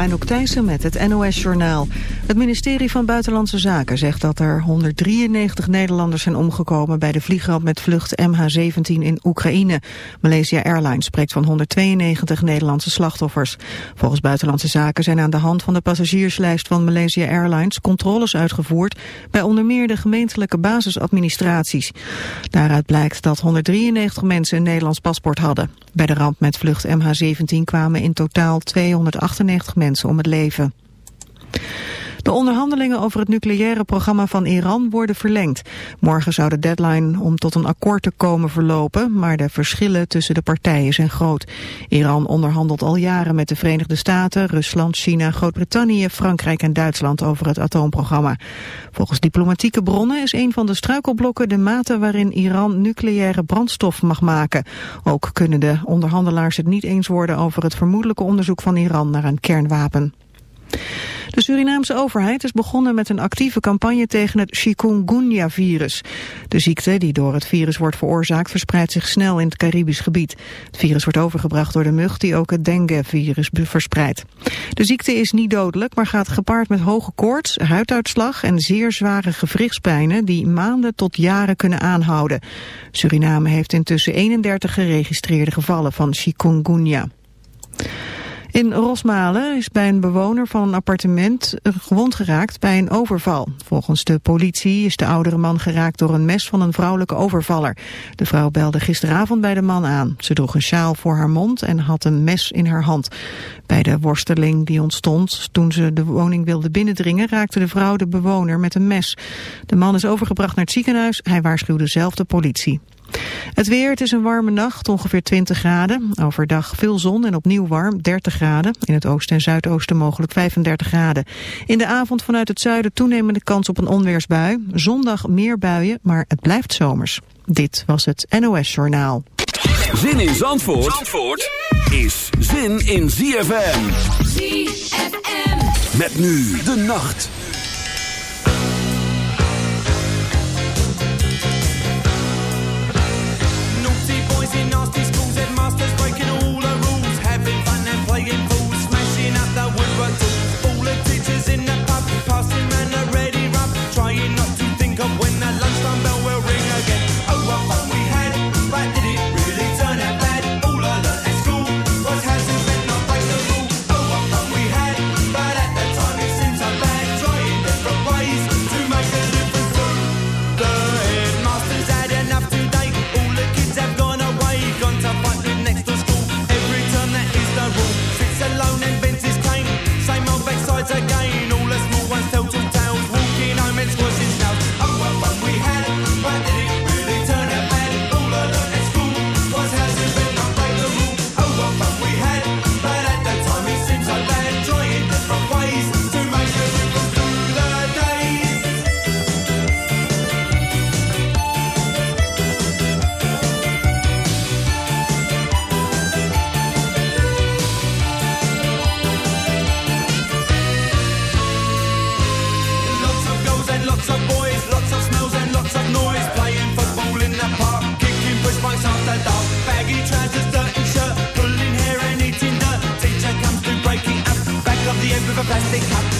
Anouk Thijssen met het NOS-journaal. Het ministerie van Buitenlandse Zaken zegt dat er 193 Nederlanders zijn omgekomen... bij de vliegramp met vlucht MH17 in Oekraïne. Malaysia Airlines spreekt van 192 Nederlandse slachtoffers. Volgens Buitenlandse Zaken zijn aan de hand van de passagierslijst van Malaysia Airlines... controles uitgevoerd bij onder meer de gemeentelijke basisadministraties. Daaruit blijkt dat 193 mensen een Nederlands paspoort hadden. Bij de ramp met vlucht MH17 kwamen in totaal 298 mensen om het leven. De onderhandelingen over het nucleaire programma van Iran worden verlengd. Morgen zou de deadline om tot een akkoord te komen verlopen, maar de verschillen tussen de partijen zijn groot. Iran onderhandelt al jaren met de Verenigde Staten, Rusland, China, Groot-Brittannië, Frankrijk en Duitsland over het atoomprogramma. Volgens diplomatieke bronnen is een van de struikelblokken de mate waarin Iran nucleaire brandstof mag maken. Ook kunnen de onderhandelaars het niet eens worden over het vermoedelijke onderzoek van Iran naar een kernwapen. De Surinaamse overheid is begonnen met een actieve campagne tegen het chikungunya-virus. De ziekte, die door het virus wordt veroorzaakt, verspreidt zich snel in het Caribisch gebied. Het virus wordt overgebracht door de mug die ook het dengue-virus verspreidt. De ziekte is niet dodelijk, maar gaat gepaard met hoge koorts, huiduitslag en zeer zware gewrichtspijnen die maanden tot jaren kunnen aanhouden. Suriname heeft intussen 31 geregistreerde gevallen van chikungunya. In Rosmalen is bij een bewoner van een appartement gewond geraakt bij een overval. Volgens de politie is de oudere man geraakt door een mes van een vrouwelijke overvaller. De vrouw belde gisteravond bij de man aan. Ze droeg een sjaal voor haar mond en had een mes in haar hand. Bij de worsteling die ontstond toen ze de woning wilde binnendringen... raakte de vrouw de bewoner met een mes. De man is overgebracht naar het ziekenhuis. Hij waarschuwde zelf de politie. Het weer, het is een warme nacht, ongeveer 20 graden. Overdag veel zon en opnieuw warm, 30 graden. In het oosten en zuidoosten mogelijk 35 graden. In de avond vanuit het zuiden toenemende kans op een onweersbui. Zondag meer buien, maar het blijft zomers. Dit was het NOS Journaal. Zin in Zandvoort, Zandvoort is zin in ZFM. ZFM. Met nu de nacht. profess plastic cup.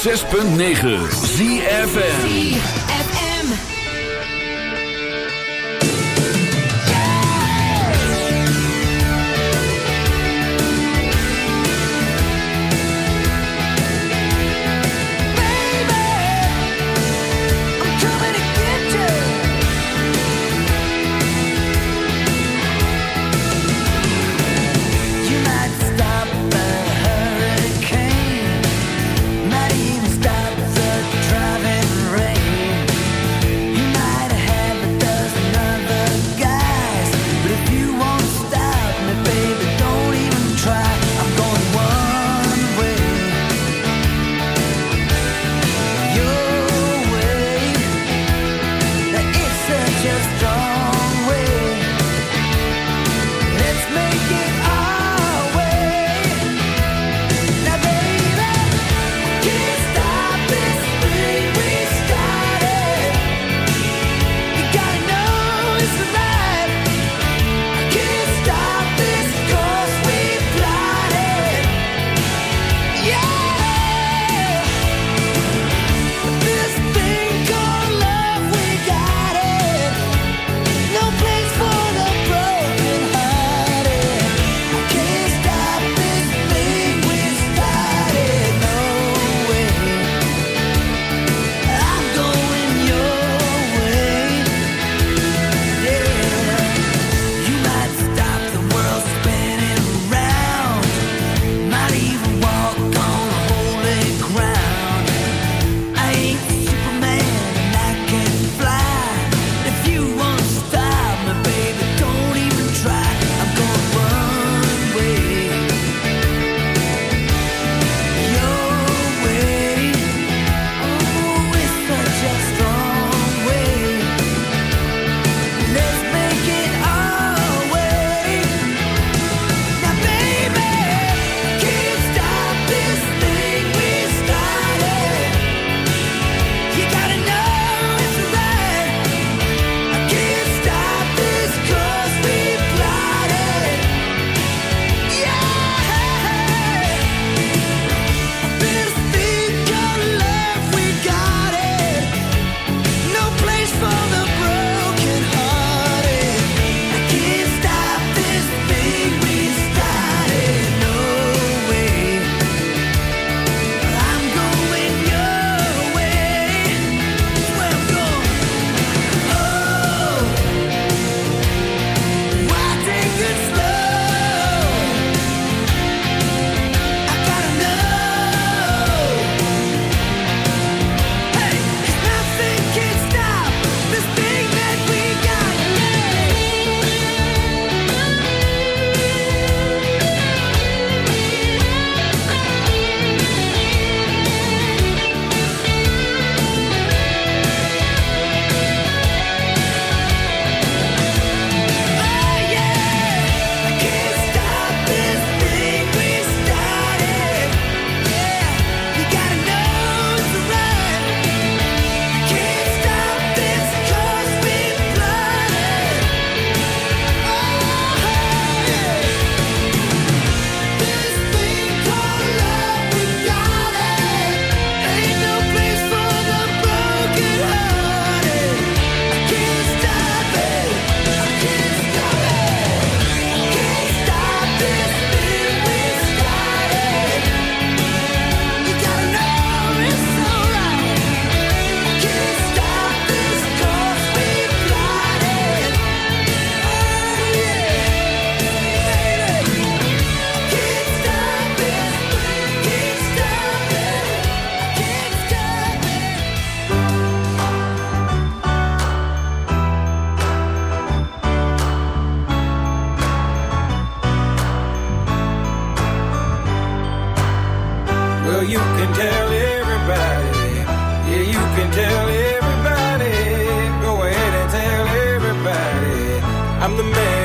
106.9 ZFN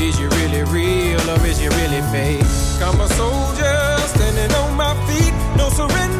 Is you really real or is you really fake? I'm a soldier standing on my feet, no surrender,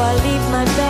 before I leave my bed.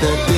Let